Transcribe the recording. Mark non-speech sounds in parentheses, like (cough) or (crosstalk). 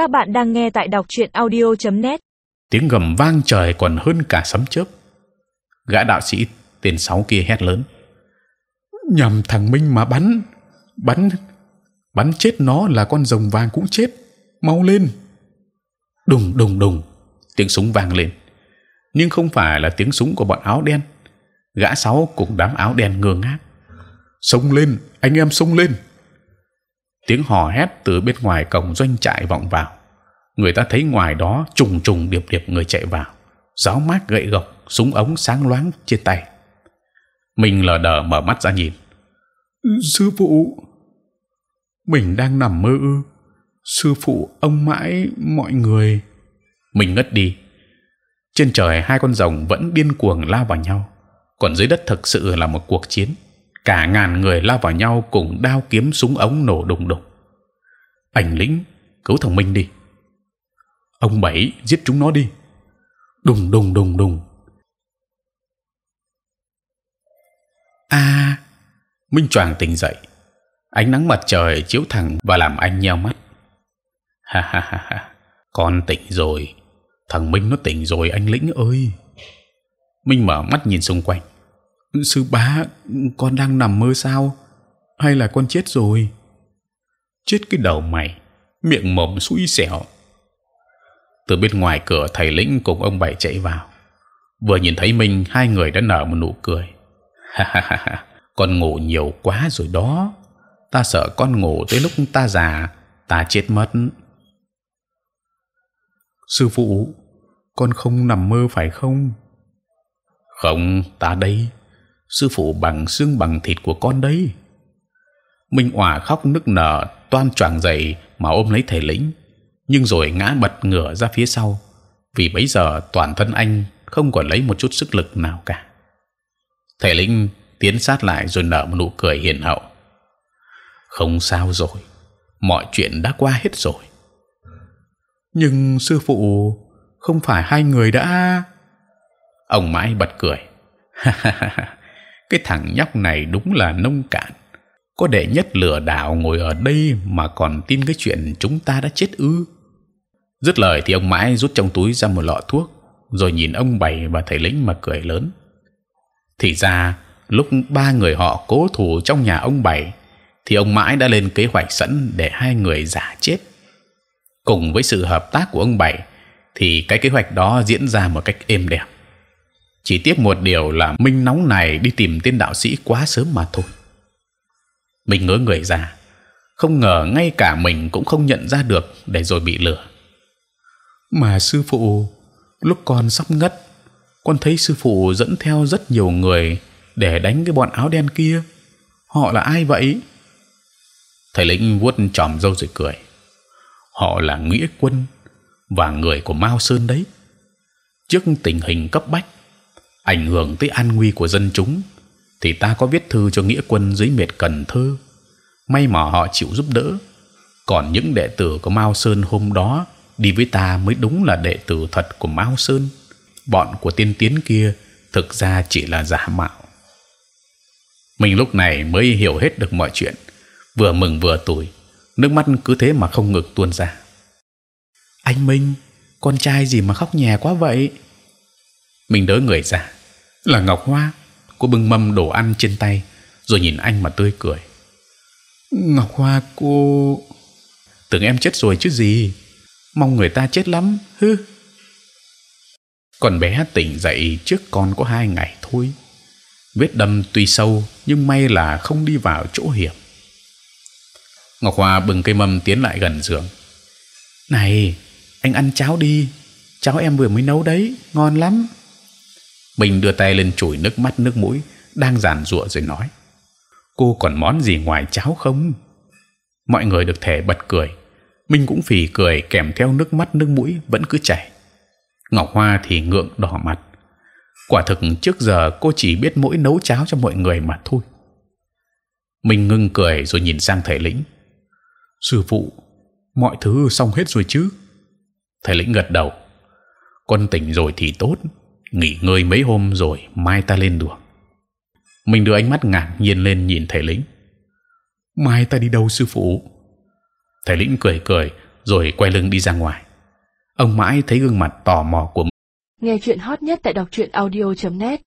Các bạn đang nghe tại đọc truyện audio.net. Tiếng gầm vang trời còn hơn cả sấm chớp. Gã đạo sĩ tên sáu kia hét lớn: nhằm thằng Minh mà bắn, bắn, bắn chết nó là con rồng vàng cũng chết. Mau lên! Đùng đùng đùng, tiếng súng vang lên, nhưng không phải là tiếng súng của bọn áo đen. Gã sáu cùng đám áo đen ngơ ngác. Xông lên, anh em xông lên! Tiếng hò hét từ bên ngoài cổng doanh trại vọng vào. Người ta thấy ngoài đó trùng trùng điệp điệp người chạy vào. Giáo mát gậy gộc súng ống sáng loáng trên tay. Mình lờ đờ mở mắt ra nhìn. Sư phụ! Mình đang nằm mơ ư. Sư phụ ông mãi mọi người. Mình ngất đi. Trên trời hai con rồng vẫn điên cuồng lao vào nhau. Còn dưới đất thực sự là một cuộc chiến cả ngàn người lao vào nhau cùng đao kiếm súng ống nổ đùng đùng. Ảnh lĩnh cứu thằng minh đi. Ông bảy giết chúng nó đi. Đùng đùng đùng đùng. A à, minh choàng tỉnh dậy. Ánh nắng mặt trời chiếu thẳng và làm anh nheo mắt. Ha ha ha ha con tỉnh rồi. Thằng minh nó tỉnh rồi anh lĩnh ơi. Minh mở mắt nhìn xung quanh sư bá con đang nằm mơ sao? Hay là con chết rồi? Chết cái đầu mày miệng mồm xui xẻo. Từ bên ngoài cửa thầy lĩnh cùng ông bảy chạy vào. Vừa nhìn thấy mình hai người đã nở một nụ cười. Ha ha ha ha con ngủ nhiều quá rồi đó. Ta sợ con ngủ tới lúc ta già ta chết mất. Sư phụ con không nằm mơ phải không? Không ta đây sư phụ bằng xương bằng thịt của con đấy. Minh òa khóc nức nở, toan choàng dậy mà ôm lấy thầy lĩnh, nhưng rồi ngã bật ngửa ra phía sau, vì bấy giờ toàn thân anh không còn lấy một chút sức lực nào cả. Thầy lĩnh tiến sát lại rồi nở một nụ cười hiền hậu. Không sao rồi, mọi chuyện đã qua hết rồi. Nhưng sư phụ, không phải hai người đã ông mãi bật cười. (laughs) cái thằng nhóc này đúng là nông cạn. Có đệ nhất lừa đảo ngồi ở đây mà còn tin cái chuyện chúng ta đã chết ư? Dứt lời thì ông mãi rút trong túi ra một lọ thuốc, rồi nhìn ông bảy và thầy lĩnh mà cười lớn. Thì ra, lúc ba người họ cố thủ trong nhà ông bảy thì ông mãi đã lên kế hoạch sẵn để hai người giả chết. Cùng với sự hợp tác của ông bảy thì cái kế hoạch đó diễn ra một cách êm đẹp chỉ tiếc một điều là minh nóng này đi tìm tên đạo sĩ quá sớm mà thôi. Mình ngớ người ra. Không ngờ ngay cả mình cũng không nhận ra được để rồi bị lừa. Mà sư phụ lúc con sắp ngất con thấy sư phụ dẫn theo rất nhiều người để đánh cái bọn áo đen kia. Họ là ai vậy? Thầy lĩnh vuốt chòm râu rồi cười. Họ là nghĩa quân và người của mao sơn đấy. Trước tình hình cấp bách ảnh hưởng tới an nguy của dân chúng thì ta có viết thư cho nghĩa quân dưới miệt Cần Thơ. May mà họ chịu giúp đỡ. Còn những đệ tử của Mao Sơn hôm đó đi với ta mới đúng là đệ tử thật của Mao Sơn. Bọn của tiên tiến kia thực ra chỉ là giả mạo. Mình lúc này mới hiểu hết được mọi chuyện, vừa mừng vừa tủi, nước mắt cứ thế mà không ngực tuôn ra. Anh Minh, con trai gì mà khóc nhè quá vậy? Mình đỡ người ra, là Ngọc Hoa cô bưng mâm đồ ăn trên tay rồi nhìn anh mà tươi cười. Ngọc hoa cô tưởng em chết rồi chứ gì? Mong người ta chết lắm hư. Còn bé tỉnh dậy trước con có hai ngày thôi. Vết đâm tuy sâu nhưng may là không đi vào chỗ hiểm. Ngọc hoa bưng cây mâm tiến lại gần giường. Này anh ăn cháo đi. Cháo em vừa mới nấu đấy ngon lắm Bình đưa tay lên chùi nước mắt nước mũi, đang giàn giụa rồi nói: cô còn món gì ngoài cháo không? Mọi người được thể bật cười, Minh cũng phì cười kèm theo nước mắt nước mũi vẫn cứ chảy. Ngọc Hoa thì ngượng đỏ mặt. Quả thực trước giờ cô chỉ biết mỗi nấu cháo cho mọi người mà thôi. Minh ngưng cười rồi nhìn sang thầy lĩnh. Sư phụ, mọi thứ xong hết rồi chứ? Thầy lĩnh gật đầu. Con tỉnh rồi thì tốt nghỉ ngơi mấy hôm rồi mai ta lên đường mình đưa ánh mắt ngạc nhiên lên nhìn thầy lĩnh. Mai ta đi đâu sư phụ? Thầy lĩnh cười cười rồi quay lưng đi ra ngoài. Ông mãi thấy gương mặt tò mò của Nghe chuyện hot nhất tại đọc truyện audio.net